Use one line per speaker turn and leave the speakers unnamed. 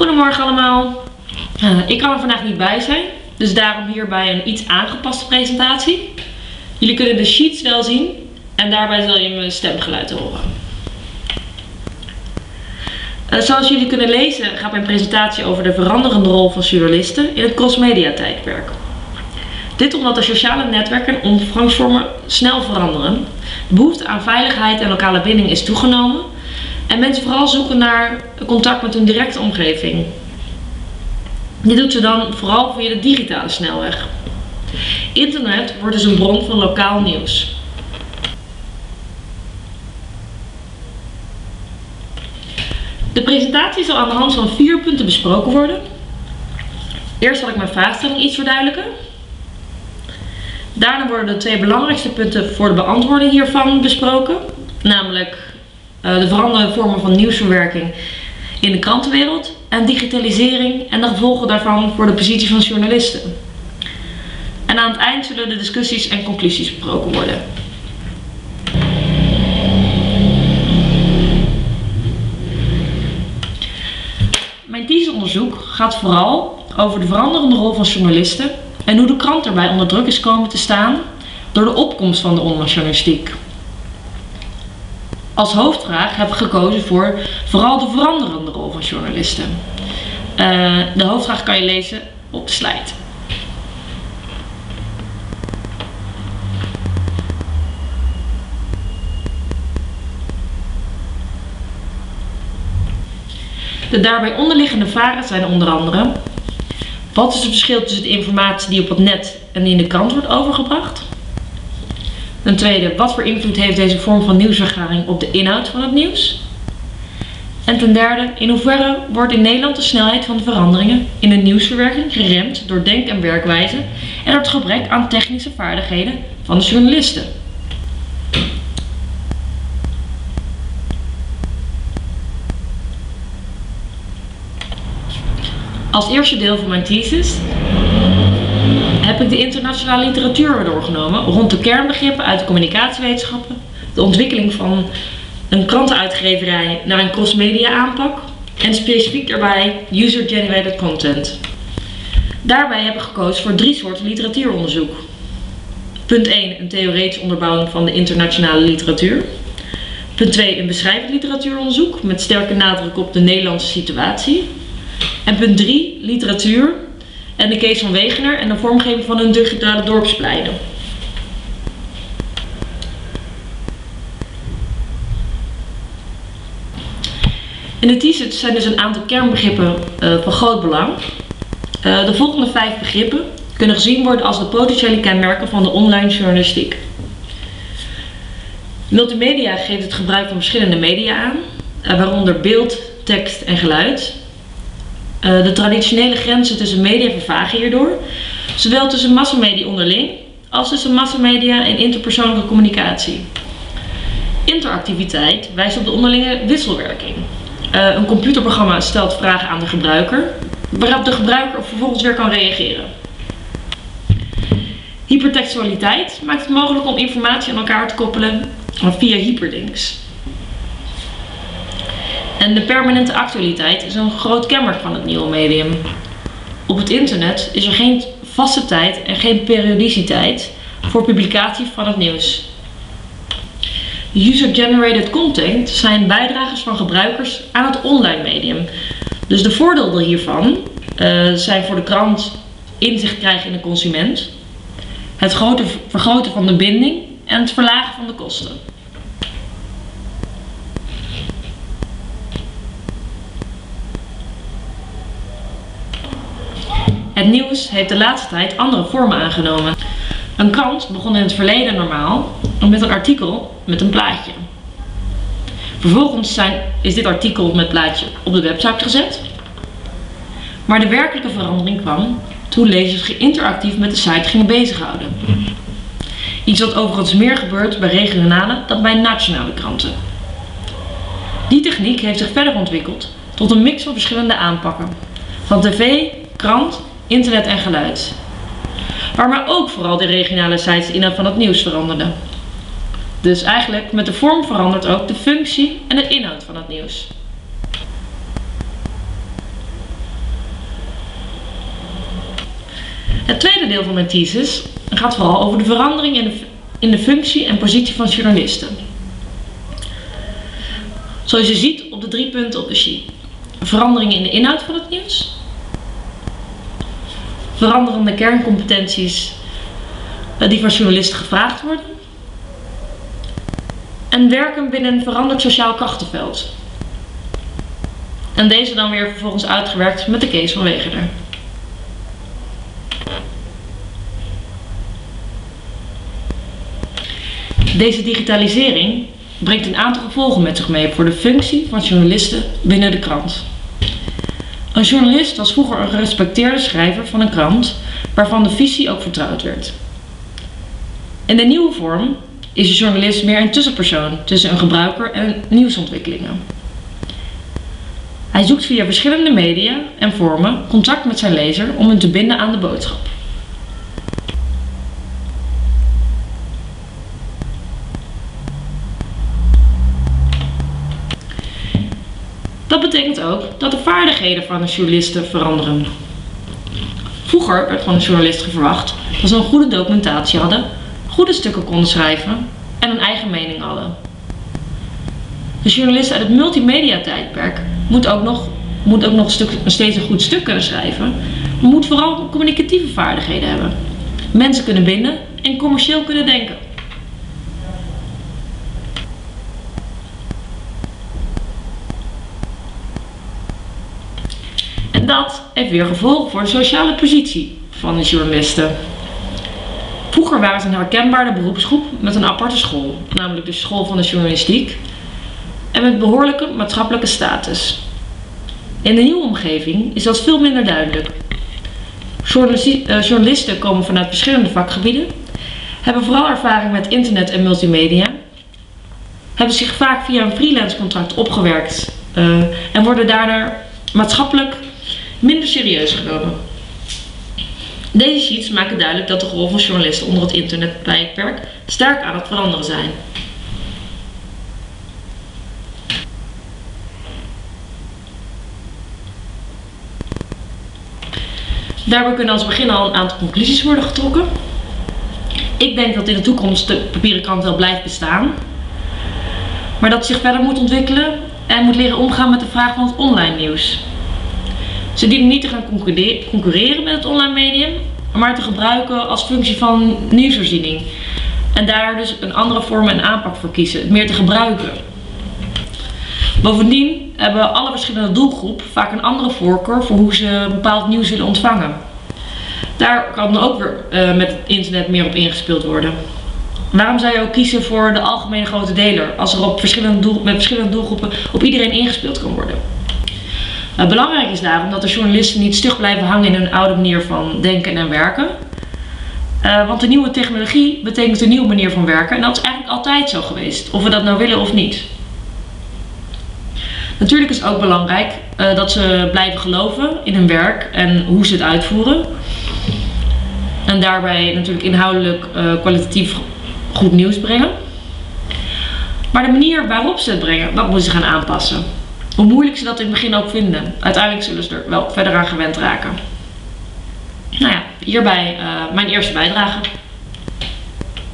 Goedemorgen allemaal. Uh, ik kan er vandaag niet bij zijn, dus daarom hierbij een iets aangepaste presentatie. Jullie kunnen de sheets wel zien en daarbij zal je mijn stemgeluid horen. Uh, zoals jullie kunnen lezen gaat mijn presentatie over de veranderende rol van journalisten in het crossmedia tijdperk. Dit omdat de sociale netwerken en snel veranderen. De behoefte aan veiligheid en lokale binding is toegenomen. En mensen vooral zoeken naar contact met hun directe omgeving. Dit doet ze dan vooral via de digitale snelweg. Internet wordt dus een bron van lokaal nieuws. De presentatie zal aan de hand van vier punten besproken worden. Eerst zal ik mijn vraagstelling iets verduidelijken. Daarna worden de twee belangrijkste punten voor de beantwoording hiervan besproken. Namelijk uh, de veranderende vormen van nieuwsverwerking in de krantenwereld en digitalisering en de gevolgen daarvan voor de positie van journalisten. En aan het eind zullen de discussies en conclusies besproken worden. Mijn theseonderzoek gaat vooral over de veranderende rol van journalisten en hoe de krant erbij onder druk is komen te staan door de opkomst van de onlinejournalistiek. Als hoofdvraag heb ik gekozen voor vooral de veranderende rol van journalisten. Uh, de hoofdvraag kan je lezen op de slide. De daarbij onderliggende vragen zijn onder andere wat is het verschil tussen de informatie die op het net en die in de krant wordt overgebracht? Ten tweede, wat voor invloed heeft deze vorm van nieuwsvergaring op de inhoud van het nieuws? En ten derde, in hoeverre wordt in Nederland de snelheid van de veranderingen in de nieuwsverwerking geremd door denk- en werkwijze en door het gebrek aan technische vaardigheden van de journalisten? Als eerste deel van mijn thesis heb ik de internationale literatuur doorgenomen rond de kernbegrippen uit de communicatiewetenschappen, de ontwikkeling van een krantenuitgeverij naar een crossmedia aanpak en specifiek daarbij user-generated content. Daarbij heb ik gekozen voor drie soorten literatuuronderzoek. Punt 1, een theoretische onderbouwing van de internationale literatuur. Punt 2, een beschrijvend literatuuronderzoek met sterke nadruk op de Nederlandse situatie. En punt 3, literatuur en de Kees van Wegener en de vormgeving van hun digitale dorpspleinen. In de thesis zijn dus een aantal kernbegrippen uh, van groot belang. Uh, de volgende vijf begrippen kunnen gezien worden als de potentiële kenmerken van de online journalistiek. Multimedia geeft het gebruik van verschillende media aan, uh, waaronder beeld, tekst en geluid. Uh, de traditionele grenzen tussen media vervagen hierdoor, zowel tussen massamedia onderling als tussen massamedia en interpersoonlijke communicatie. Interactiviteit wijst op de onderlinge wisselwerking. Uh, een computerprogramma stelt vragen aan de gebruiker, waarop de gebruiker vervolgens weer kan reageren. Hypertextualiteit maakt het mogelijk om informatie aan elkaar te koppelen via hyperlinks. En de permanente actualiteit is een groot kenmerk van het nieuwe medium. Op het internet is er geen vaste tijd en geen periodiciteit voor publicatie van het nieuws. User-generated content zijn bijdragers van gebruikers aan het online medium. Dus de voordelen hiervan uh, zijn voor de krant inzicht krijgen in de consument, het grote vergroten van de binding en het verlagen van de kosten. Het nieuws heeft de laatste tijd andere vormen aangenomen. Een krant begon in het verleden normaal met een artikel met een plaatje. Vervolgens zijn, is dit artikel met plaatje op de website gezet. Maar de werkelijke verandering kwam toen lezers interactief met de site gingen bezighouden. Iets wat overigens meer gebeurt bij regionale dan bij nationale kranten. Die techniek heeft zich verder ontwikkeld tot een mix van verschillende aanpakken. Van tv, krant internet en geluid. Waar maar ook vooral de regionale sites inhoud van het nieuws veranderden. Dus eigenlijk met de vorm verandert ook de functie en de inhoud van het nieuws. Het tweede deel van mijn thesis gaat vooral over de verandering in de, in de functie en positie van journalisten. Zoals je ziet op de drie punten op de sheet. veranderingen in de inhoud van het nieuws, Veranderende kerncompetenties eh, die van journalisten gevraagd worden. En werken binnen een veranderd sociaal krachtenveld. En deze dan weer vervolgens uitgewerkt met de case van Wegener. Deze digitalisering brengt een aantal gevolgen met zich mee voor de functie van journalisten binnen de krant. Een journalist was vroeger een gerespecteerde schrijver van een krant waarvan de visie ook vertrouwd werd. In de nieuwe vorm is de journalist meer een tussenpersoon tussen een gebruiker en nieuwsontwikkelingen. Hij zoekt via verschillende media en vormen contact met zijn lezer om hem te binden aan de boodschap. Dat betekent ook dat de vaardigheden van een journalisten veranderen. Vroeger werd van een journalist verwacht dat ze een goede documentatie hadden, goede stukken konden schrijven en een eigen mening hadden. De journalist uit het multimedia-tijdperk moet ook nog, moet ook nog stuk, steeds een goed stuk kunnen schrijven, maar moet vooral communicatieve vaardigheden hebben. Mensen kunnen binden en commercieel kunnen denken. Dat heeft weer gevolgen voor de sociale positie van de journalisten. Vroeger waren ze een herkenbare beroepsgroep met een aparte school, namelijk de school van de journalistiek, en met behoorlijke maatschappelijke status. In de nieuwe omgeving is dat veel minder duidelijk. Eh, journalisten komen vanuit verschillende vakgebieden, hebben vooral ervaring met internet en multimedia, hebben zich vaak via een freelance contract opgewerkt uh, en worden daardoor maatschappelijk minder serieus genomen. Deze sheets maken duidelijk dat de rol van journalisten onder het internettijdperk sterk aan het veranderen zijn. Daarbij kunnen als begin al een aantal conclusies worden getrokken. Ik denk dat in de toekomst de papieren krant wel blijft bestaan. Maar dat zich verder moet ontwikkelen en moet leren omgaan met de vraag van het online nieuws. Ze dienen niet te gaan concurreren met het online medium, maar te gebruiken als functie van nieuwsvoorziening. En daar dus een andere vorm en aanpak voor kiezen, het meer te gebruiken. Bovendien hebben alle verschillende doelgroepen vaak een andere voorkeur voor hoe ze bepaald nieuws willen ontvangen. Daar kan ook weer uh, met het internet meer op ingespeeld worden. Waarom zou je ook kiezen voor de algemene grote deler als er op verschillende doel, met verschillende doelgroepen op iedereen ingespeeld kan worden? Uh, belangrijk is daarom dat de journalisten niet stug blijven hangen in hun oude manier van denken en werken. Uh, want de nieuwe technologie betekent een nieuwe manier van werken en dat is eigenlijk altijd zo geweest, of we dat nou willen of niet. Natuurlijk is ook belangrijk uh, dat ze blijven geloven in hun werk en hoe ze het uitvoeren. En daarbij natuurlijk inhoudelijk kwalitatief goed nieuws brengen. Maar de manier waarop ze het brengen, dat moeten ze gaan aanpassen. Hoe moeilijk ze dat in het begin ook vinden. Uiteindelijk zullen ze er wel verder aan gewend raken. Nou ja, hierbij uh, mijn eerste bijdrage.